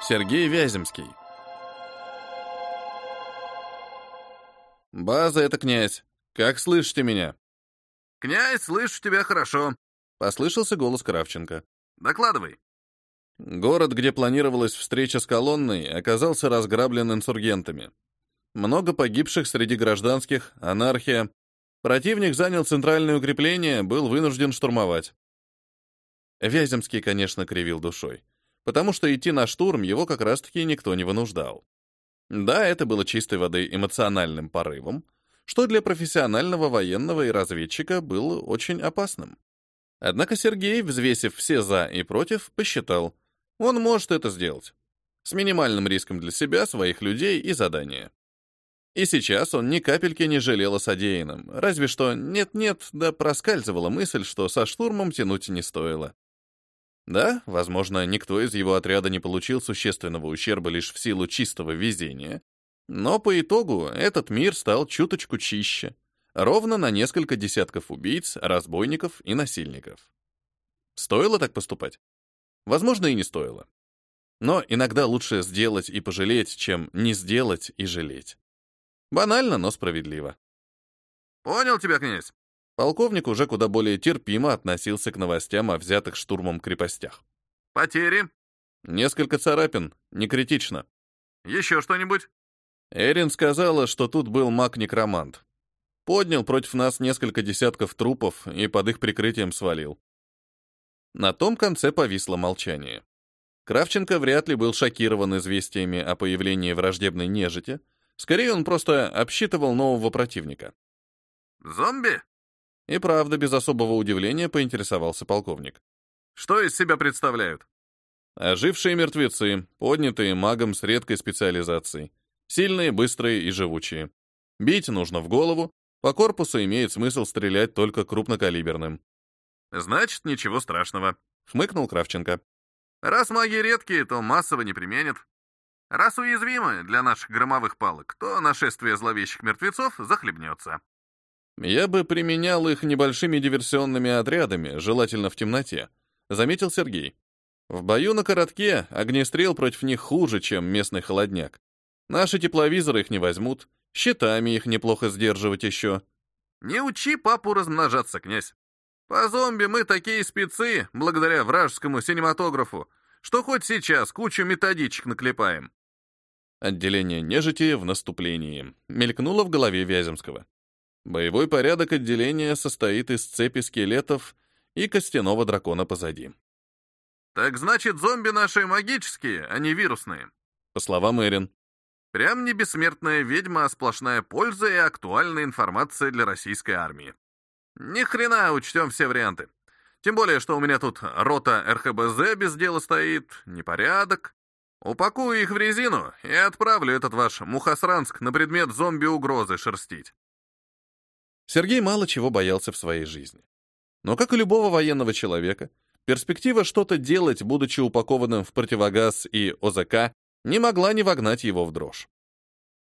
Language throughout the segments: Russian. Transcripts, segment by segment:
Сергей Вяземский. «База — это князь. Как слышите меня?» «Князь, слышу тебя хорошо», — послышался голос Кравченко. «Докладывай». Город, где планировалась встреча с колонной, оказался разграблен инсургентами. Много погибших среди гражданских, анархия. Противник занял центральное укрепление, был вынужден штурмовать. Вяземский, конечно, кривил душой, потому что идти на штурм его как раз-таки никто не вынуждал. Да, это было чистой воды эмоциональным порывом, что для профессионального военного и разведчика было очень опасным. Однако Сергей, взвесив все «за» и «против», посчитал, он может это сделать. С минимальным риском для себя, своих людей и задания. И сейчас он ни капельки не жалел о содеянном, разве что нет-нет, да проскальзывала мысль, что со штурмом тянуть не стоило. Да, возможно, никто из его отряда не получил существенного ущерба лишь в силу чистого везения, но по итогу этот мир стал чуточку чище, ровно на несколько десятков убийц, разбойников и насильников. Стоило так поступать? Возможно, и не стоило. Но иногда лучше сделать и пожалеть, чем не сделать и жалеть. Банально, но справедливо. «Понял тебя, князь. Полковник уже куда более терпимо относился к новостям о взятых штурмом крепостях. «Потери?» «Несколько царапин, не критично». «Еще что-нибудь?» Эрин сказала, что тут был маг-некромант. Поднял против нас несколько десятков трупов и под их прикрытием свалил. На том конце повисло молчание. Кравченко вряд ли был шокирован известиями о появлении враждебной нежити, скорее он просто обсчитывал нового противника. «Зомби?» И правда, без особого удивления поинтересовался полковник. «Что из себя представляют?» Ожившие мертвецы, поднятые магом с редкой специализацией. Сильные, быстрые и живучие. Бить нужно в голову, по корпусу имеет смысл стрелять только крупнокалиберным. «Значит, ничего страшного», — хмыкнул Кравченко. «Раз маги редкие, то массово не применят. Раз уязвимы для наших громовых палок, то нашествие зловещих мертвецов захлебнется. Я бы применял их небольшими диверсионными отрядами, желательно в темноте, заметил Сергей. В бою на коротке огнестрел против них хуже, чем местный холодняк. Наши тепловизоры их не возьмут, щитами их неплохо сдерживать еще. Не учи папу размножаться, князь. По зомби мы такие спецы, благодаря вражескому синематографу, что хоть сейчас кучу методичек наклепаем. Отделение нежити в наступлении мелькнуло в голове Вяземского. Боевой порядок отделения состоит из цепи скелетов и костяного дракона позади. «Так значит, зомби наши магические, а не вирусные?» По словам Эрин. «Прям не бессмертная ведьма, а сплошная польза и актуальная информация для российской армии. Ни хрена учтем все варианты. Тем более, что у меня тут рота РХБЗ без дела стоит, непорядок. Упакую их в резину и отправлю этот ваш Мухосранск на предмет зомби-угрозы шерстить. Сергей мало чего боялся в своей жизни. Но, как и любого военного человека, перспектива что-то делать, будучи упакованным в противогаз и ОЗК, не могла не вогнать его в дрожь.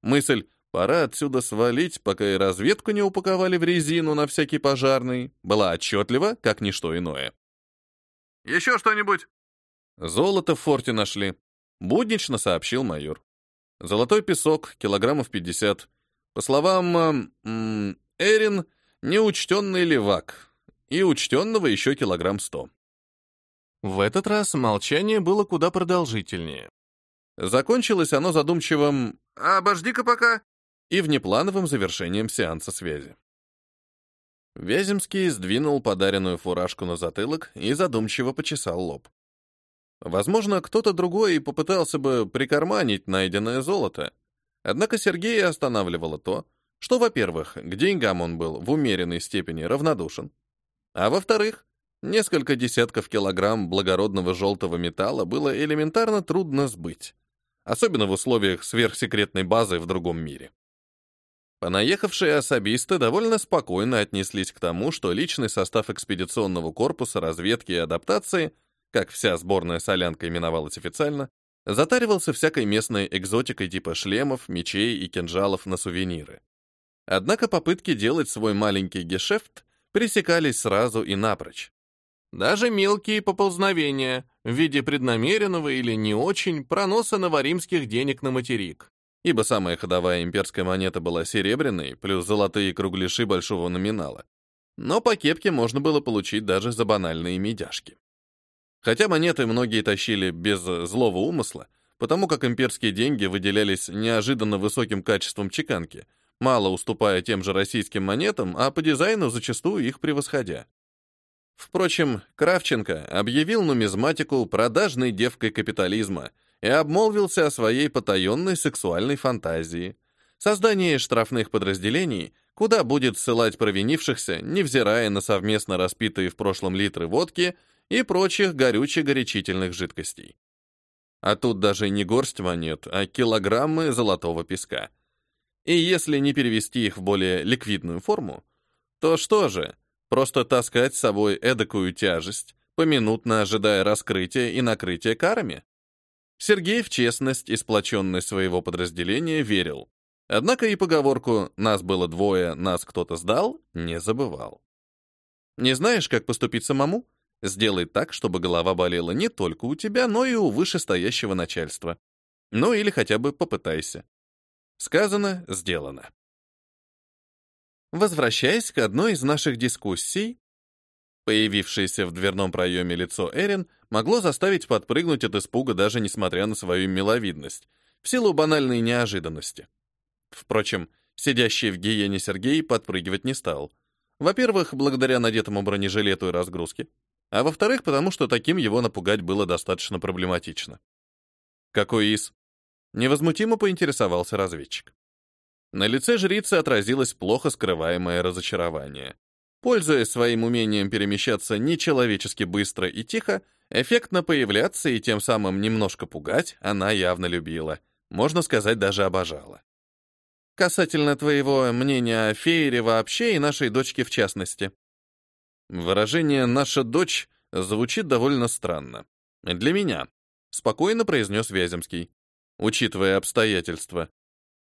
Мысль «пора отсюда свалить, пока и разведку не упаковали в резину на всякий пожарный» была отчетлива, как ничто иное. «Еще что-нибудь?» «Золото в форте нашли», — буднично сообщил майор. «Золотой песок, килограммов пятьдесят. По словам м, Эрин — неучтенный левак, и учтенного еще килограмм сто. В этот раз молчание было куда продолжительнее. Закончилось оно задумчивым «Обожди-ка пока» и внеплановым завершением сеанса связи. Вяземский сдвинул подаренную фуражку на затылок и задумчиво почесал лоб. Возможно, кто-то другой и попытался бы прикарманить найденное золото, однако Сергея останавливало то, что, во-первых, к деньгам он был в умеренной степени равнодушен, а во-вторых, несколько десятков килограмм благородного желтого металла было элементарно трудно сбыть, особенно в условиях сверхсекретной базы в другом мире. Понаехавшие особисты довольно спокойно отнеслись к тому, что личный состав экспедиционного корпуса разведки и адаптации, как вся сборная солянка именовалась официально, затаривался всякой местной экзотикой типа шлемов, мечей и кинжалов на сувениры. Однако попытки делать свой маленький гешефт пресекались сразу и напрочь. Даже мелкие поползновения в виде преднамеренного или не очень проноса новоримских денег на материк. Ибо самая ходовая имперская монета была серебряной, плюс золотые кругляши большого номинала. Но по кепке можно было получить даже за банальные медяшки. Хотя монеты многие тащили без злого умысла, потому как имперские деньги выделялись неожиданно высоким качеством чеканки, мало уступая тем же российским монетам, а по дизайну зачастую их превосходя. Впрочем, Кравченко объявил нумизматику продажной девкой капитализма и обмолвился о своей потаенной сексуальной фантазии — создание штрафных подразделений, куда будет ссылать провинившихся, невзирая на совместно распитые в прошлом литры водки и прочих горюче-горячительных жидкостей. А тут даже не горсть монет, а килограммы золотого песка. И если не перевести их в более ликвидную форму, то что же — Просто таскать с собой эдакую тяжесть, поминутно ожидая раскрытия и накрытия карами? Сергей в честность и сплоченность своего подразделения верил. Однако и поговорку «нас было двое, нас кто-то сдал» не забывал. Не знаешь, как поступить самому? Сделай так, чтобы голова болела не только у тебя, но и у вышестоящего начальства. Ну или хотя бы попытайся. Сказано, сделано. Возвращаясь к одной из наших дискуссий, появившееся в дверном проеме лицо Эрин могло заставить подпрыгнуть от испуга даже несмотря на свою миловидность, в силу банальной неожиданности. Впрочем, сидящий в гиене Сергей подпрыгивать не стал. Во-первых, благодаря надетому бронежилету и разгрузке, а во-вторых, потому что таким его напугать было достаточно проблематично. «Какой из?» Невозмутимо поинтересовался разведчик. На лице жрицы отразилось плохо скрываемое разочарование. Пользуясь своим умением перемещаться нечеловечески быстро и тихо, эффектно появляться и тем самым немножко пугать она явно любила. Можно сказать, даже обожала. Касательно твоего мнения о Фейере вообще и нашей дочке в частности. Выражение «наша дочь» звучит довольно странно. Для меня, спокойно произнес Вяземский, учитывая обстоятельства.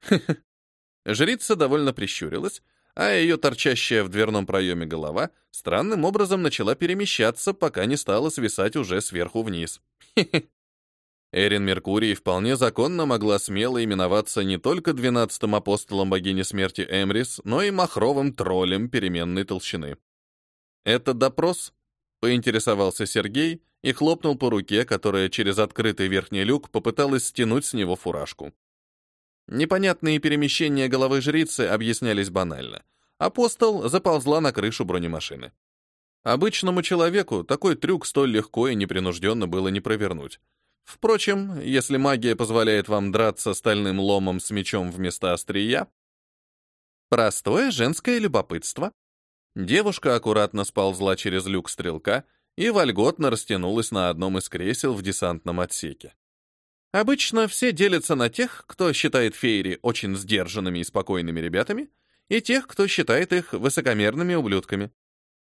Жрица довольно прищурилась, а ее торчащая в дверном проеме голова странным образом начала перемещаться, пока не стала свисать уже сверху вниз. Эрин Меркурий вполне законно могла смело именоваться не только двенадцатым апостолом богини смерти Эмрис, но и махровым троллем переменной толщины. «Это допрос?» — поинтересовался Сергей и хлопнул по руке, которая через открытый верхний люк попыталась стянуть с него фуражку. Непонятные перемещения головы жрицы объяснялись банально. Апостол заползла на крышу бронемашины. Обычному человеку такой трюк столь легко и непринужденно было не провернуть. Впрочем, если магия позволяет вам драться стальным ломом с мечом вместо острия... Простое женское любопытство. Девушка аккуратно сползла через люк стрелка и вольготно растянулась на одном из кресел в десантном отсеке. Обычно все делятся на тех, кто считает феери очень сдержанными и спокойными ребятами, и тех, кто считает их высокомерными ублюдками.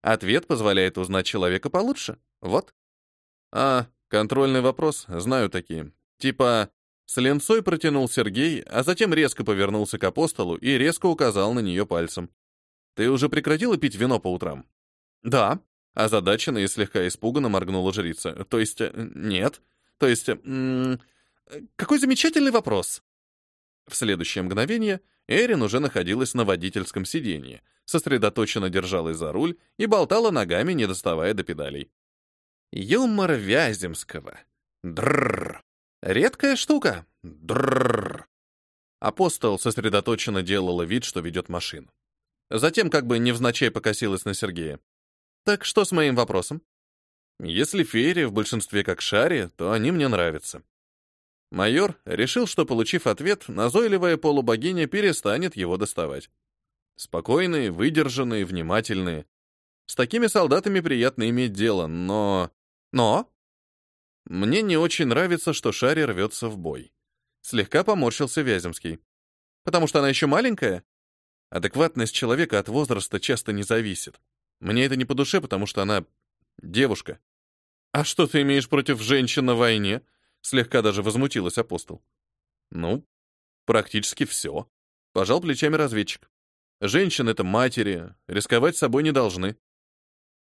Ответ позволяет узнать человека получше. Вот. А, контрольный вопрос, знаю такие. Типа, с ленцой протянул Сергей, а затем резко повернулся к апостолу и резко указал на нее пальцем. «Ты уже прекратила пить вино по утрам?» «Да», — озадаченно и слегка испуганно моргнула жрица. «То есть, э, нет. То есть, какой замечательный вопрос!» В следующее мгновение Эрин уже находилась на водительском сиденье, сосредоточенно держалась за руль и болтала ногами, не доставая до педалей. Юмор Вяземского. Дрррр. Редкая штука. Дрррр. Апостол сосредоточенно делала вид, что ведет машину. Затем как бы невзначай покосилась на Сергея. «Так что с моим вопросом?» «Если феери в большинстве как шари, то они мне нравятся. Майор решил, что, получив ответ, назойливая полубогиня перестанет его доставать. Спокойные, выдержанные, внимательные. С такими солдатами приятно иметь дело, но... Но? Мне не очень нравится, что Шари рвется в бой. Слегка поморщился Вяземский. Потому что она еще маленькая? Адекватность человека от возраста часто не зависит. Мне это не по душе, потому что она девушка. А что ты имеешь против женщин на войне? Слегка даже возмутилась апостол. Ну, практически все. Пожал плечами разведчик. Женщины — это матери, рисковать собой не должны.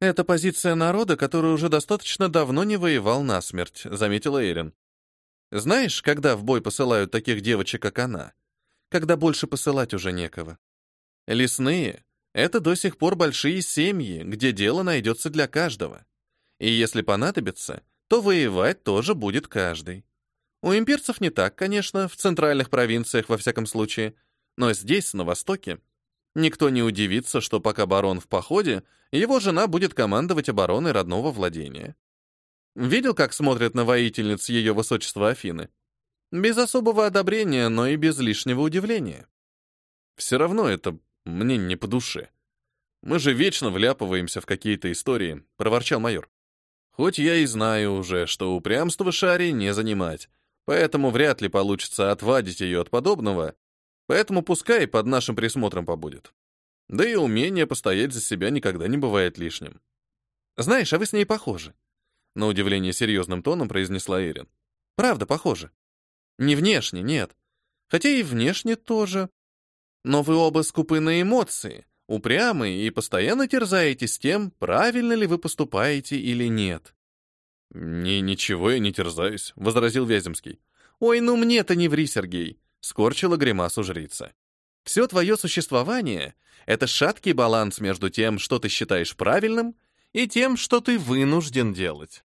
Это позиция народа, который уже достаточно давно не воевал насмерть, заметила Эрин. Знаешь, когда в бой посылают таких девочек, как она? Когда больше посылать уже некого. Лесные — это до сих пор большие семьи, где дело найдется для каждого. И если понадобится, то воевать тоже будет каждый. У имперцев не так, конечно, в центральных провинциях во всяком случае, но здесь, на Востоке, никто не удивится, что пока барон в походе, его жена будет командовать обороной родного владения. Видел, как смотрят на воительниц ее высочества Афины? Без особого одобрения, но и без лишнего удивления. Все равно это мне не по душе. Мы же вечно вляпываемся в какие-то истории, проворчал майор. Хоть я и знаю уже, что упрямство Шари не занимать, поэтому вряд ли получится отвадить ее от подобного, поэтому пускай под нашим присмотром побудет. Да и умение постоять за себя никогда не бывает лишним. Знаешь, а вы с ней похожи. На удивление серьезным тоном произнесла Эрин. Правда, похоже. Не внешне, нет. Хотя и внешне тоже. Но вы оба скупы на эмоции, упрямы и постоянно терзаетесь тем, правильно ли вы поступаете или нет. «Не, ничего я не терзаюсь», — возразил Вяземский. «Ой, ну мне-то не ври, Сергей», — скорчила гримасу жрица. «Все твое существование — это шаткий баланс между тем, что ты считаешь правильным, и тем, что ты вынужден делать.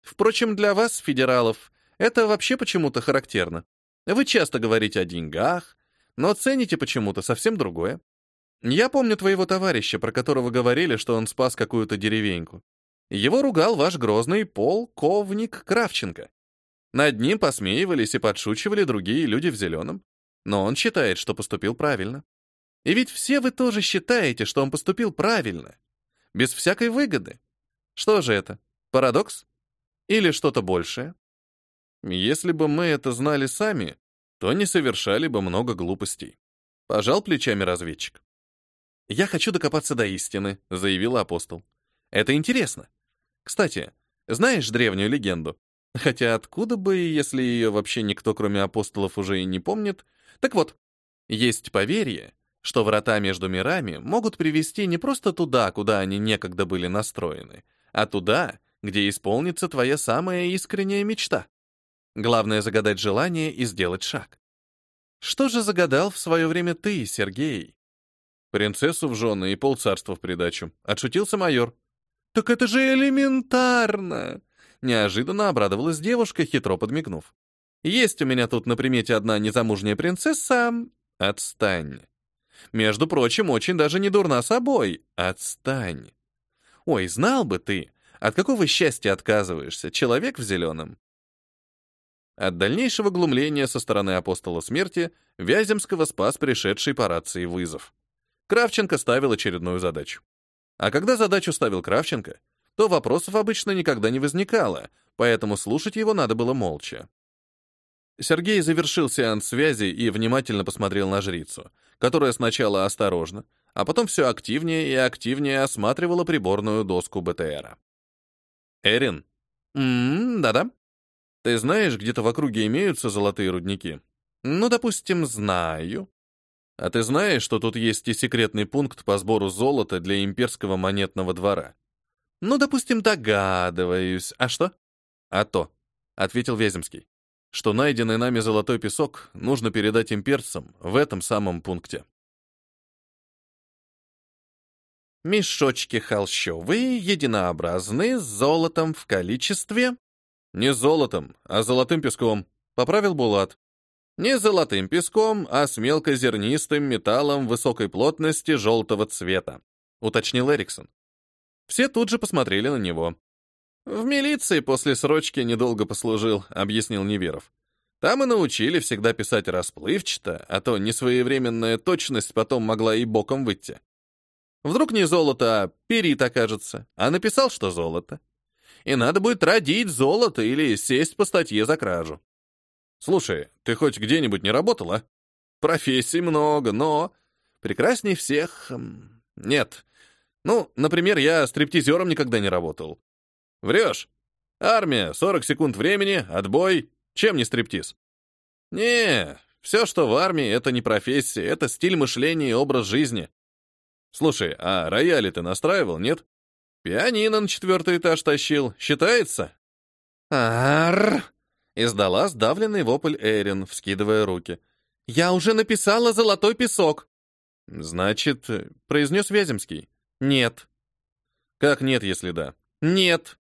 Впрочем, для вас, федералов, это вообще почему-то характерно. Вы часто говорите о деньгах, но цените почему-то совсем другое. Я помню твоего товарища, про которого говорили, что он спас какую-то деревеньку. Его ругал ваш грозный полковник Кравченко. Над ним посмеивались и подшучивали другие люди в зеленом. Но он считает, что поступил правильно. И ведь все вы тоже считаете, что он поступил правильно. Без всякой выгоды. Что же это? Парадокс? Или что-то большее? Если бы мы это знали сами, то не совершали бы много глупостей. Пожал плечами разведчик. «Я хочу докопаться до истины», — заявил апостол. «Это интересно. Кстати, знаешь древнюю легенду? Хотя откуда бы, если ее вообще никто, кроме апостолов, уже и не помнит? Так вот, есть поверье, что врата между мирами могут привести не просто туда, куда они некогда были настроены, а туда, где исполнится твоя самая искренняя мечта. Главное — загадать желание и сделать шаг. Что же загадал в свое время ты, Сергей? Принцессу в жены и полцарства в придачу. Отшутился майор. Так это же элементарно! Неожиданно обрадовалась девушка, хитро подмигнув. Есть у меня тут на примете одна незамужняя принцесса. Отстань. Между прочим, очень даже не дурна собой. Отстань. Ой, знал бы ты, от какого счастья отказываешься, человек в зеленом. От дальнейшего глумления со стороны апостола смерти Вяземского спас пришедший по рации вызов. Кравченко ставил очередную задачу. А когда задачу ставил Кравченко, то вопросов обычно никогда не возникало, поэтому слушать его надо было молча. Сергей завершил сеанс связи и внимательно посмотрел на жрицу, которая сначала осторожно, а потом все активнее и активнее осматривала приборную доску БТРа. Эрин. Мм, да-да. Ты знаешь, где-то в округе имеются золотые рудники? Ну, допустим, знаю. А ты знаешь, что тут есть и секретный пункт по сбору золота для имперского монетного двора? Ну, допустим, догадываюсь. А что? А то, ответил Вяземский, что найденный нами золотой песок нужно передать имперцам в этом самом пункте. Мешочки холщовые, единообразные, с золотом в количестве... Не золотом, а золотым песком, поправил Булат. Не золотым песком, а с мелкозернистым металлом высокой плотности желтого цвета, уточнил Эриксон. Все тут же посмотрели на него. В милиции после срочки недолго послужил, объяснил Неверов. Там и научили всегда писать расплывчато, а то несвоевременная точность потом могла и боком выйти. Вдруг не золото, а перит окажется, а написал, что золото. И надо будет родить золото или сесть по статье за кражу. Слушай, ты хоть где-нибудь не работала? Профессий много, но... Прекрасней всех... Нет. Ну, например, я стриптизером никогда не работал. Врешь. Армия, 40 секунд времени, отбой. Чем не стриптиз? Не, все, что в армии, это не профессия, это стиль мышления и образ жизни. Слушай, а рояли ты настраивал, нет? Пианино на четвертый этаж тащил. Считается? Арр! Издала сдавленный вопль Эрин, вскидывая руки. «Я уже написала золотой песок!» «Значит, — произнес Вяземский, — нет». «Как нет, если да?» «Нет».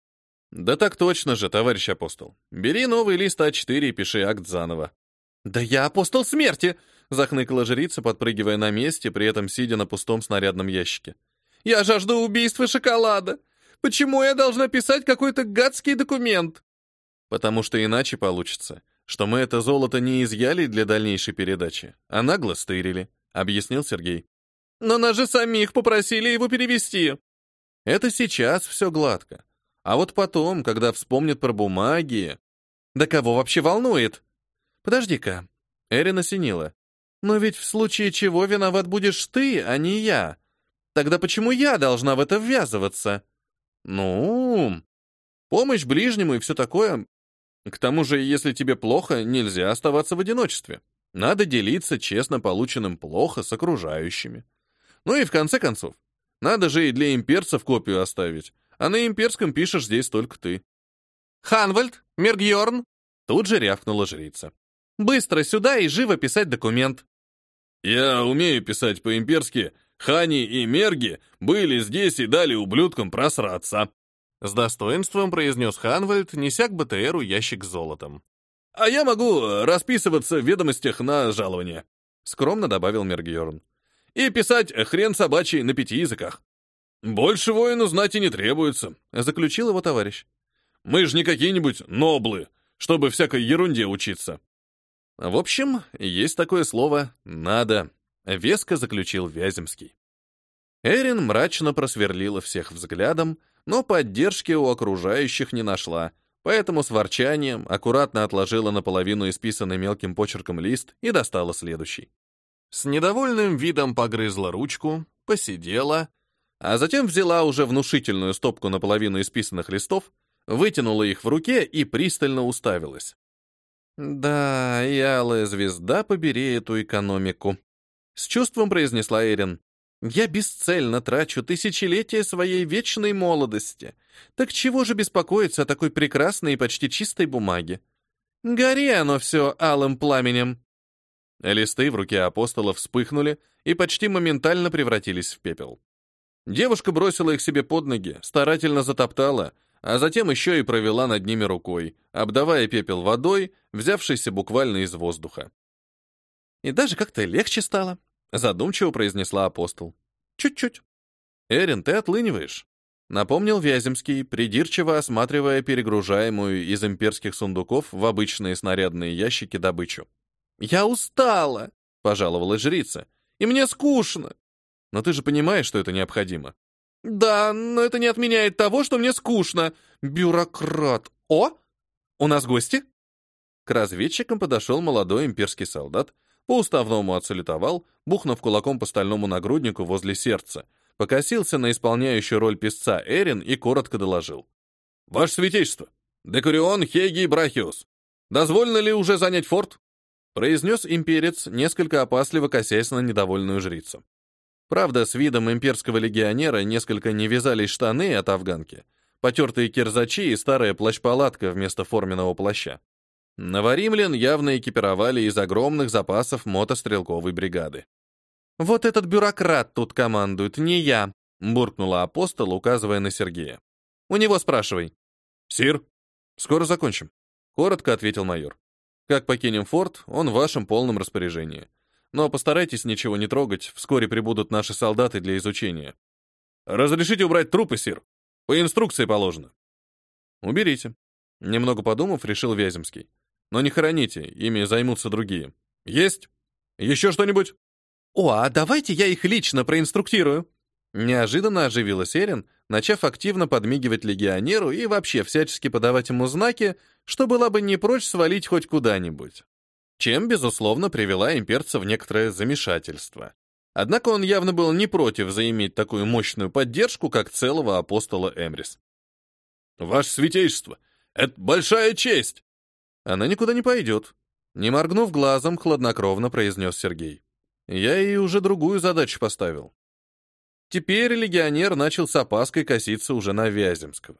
«Да так точно же, товарищ апостол. Бери новый лист А4 и пиши акт заново». «Да я апостол смерти!» — захныкала жрица, подпрыгивая на месте, при этом сидя на пустом снарядном ящике. «Я жажду убийства шоколада! Почему я должна писать какой-то гадский документ?» «Потому что иначе получится, что мы это золото не изъяли для дальнейшей передачи, а нагло стырили», — объяснил Сергей. «Но нас же самих попросили его перевести». «Это сейчас все гладко. А вот потом, когда вспомнят про бумаги...» «Да кого вообще волнует?» «Подожди-ка». Эрин осенила. «Но ведь в случае чего виноват будешь ты, а не я. Тогда почему я должна в это ввязываться?» «Ну...» «Помощь ближнему и все такое. К тому же, если тебе плохо, нельзя оставаться в одиночестве. Надо делиться честно полученным плохо с окружающими. Ну и в конце концов, надо же и для имперцев копию оставить, а на имперском пишешь здесь только ты. «Ханвальд, Мергьорн!» Тут же рявкнула жрица. «Быстро сюда и живо писать документ!» «Я умею писать по-имперски. Хани и Мерги были здесь и дали ублюдкам просраться!» С достоинством произнес Ханвальд, неся к БТРу ящик с золотом. «А я могу расписываться в ведомостях на жалование», — скромно добавил Мергьорн. «И писать хрен собачий на пяти языках». «Больше воину знать и не требуется», — заключил его товарищ. «Мы же не какие-нибудь ноблы, чтобы всякой ерунде учиться». В общем, есть такое слово «надо», — веско заключил Вяземский. Эрин мрачно просверлила всех взглядом, но поддержки у окружающих не нашла, поэтому с ворчанием аккуратно отложила наполовину исписанный мелким почерком лист и достала следующий. С недовольным видом погрызла ручку, посидела, а затем взяла уже внушительную стопку наполовину исписанных листов, вытянула их в руке и пристально уставилась. «Да, и алая звезда, побери эту экономику», — с чувством произнесла Эрин. Я бесцельно трачу тысячелетия своей вечной молодости. Так чего же беспокоиться о такой прекрасной и почти чистой бумаге? Гори оно все алым пламенем. Листы в руке апостола вспыхнули и почти моментально превратились в пепел. Девушка бросила их себе под ноги, старательно затоптала, а затем еще и провела над ними рукой, обдавая пепел водой, взявшейся буквально из воздуха. И даже как-то легче стало, Задумчиво произнесла апостол. Чуть-чуть. Эрин, ты отлыниваешь. Напомнил Вяземский, придирчиво осматривая перегружаемую из имперских сундуков в обычные снарядные ящики добычу. «Я устала!» — пожаловалась жрица. «И мне скучно!» «Но ты же понимаешь, что это необходимо». «Да, но это не отменяет того, что мне скучно. Бюрократ. О! У нас гости?» К разведчикам подошел молодой имперский солдат по-уставному отсалютовал, бухнув кулаком по стальному нагруднику возле сердца, покосился на исполняющую роль песца Эрин и коротко доложил. «Ваше святейшество! Декурион Хеги Брахиус! Дозволено ли уже занять форт?» произнес имперец, несколько опасливо косясь на недовольную жрицу. Правда, с видом имперского легионера несколько не вязались штаны от афганки, потертые кирзачи и старая плащ-палатка вместо форменного плаща. Новоримлян явно экипировали из огромных запасов мотострелковой бригады. «Вот этот бюрократ тут командует, не я», — буркнула апостол, указывая на Сергея. «У него спрашивай». «Сир, скоро закончим», — коротко ответил майор. «Как покинем форт, он в вашем полном распоряжении. Но постарайтесь ничего не трогать, вскоре прибудут наши солдаты для изучения». «Разрешите убрать трупы, сир? По инструкции положено». «Уберите», — немного подумав, решил Вяземский. Но не хороните, ими займутся другие. Есть? Еще что-нибудь? О, а давайте я их лично проинструктирую. Неожиданно оживилась Эрин, начав активно подмигивать легионеру и вообще всячески подавать ему знаки, что была бы не прочь свалить хоть куда-нибудь. Чем, безусловно, привела имперца в некоторое замешательство. Однако он явно был не против заиметь такую мощную поддержку, как целого апостола Эмрис. «Ваше святейшество, это большая честь!» Она никуда не пойдет. Не моргнув глазом, хладнокровно произнес Сергей. Я ей уже другую задачу поставил. Теперь легионер начал с опаской коситься уже на Вяземского.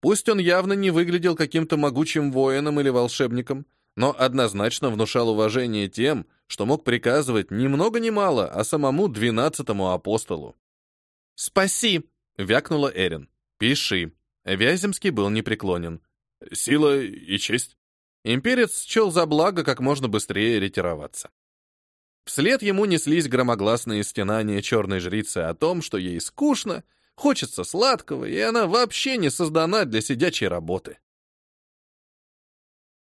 Пусть он явно не выглядел каким-то могучим воином или волшебником, но однозначно внушал уважение тем, что мог приказывать ни много ни мало, а самому двенадцатому апостолу. «Спаси!» — вякнула Эрин. «Пиши». Вяземский был непреклонен. «Сила и честь». Имперец счел за благо как можно быстрее ретироваться. Вслед ему неслись громогласные стенания черной жрицы о том, что ей скучно, хочется сладкого, и она вообще не создана для сидячей работы.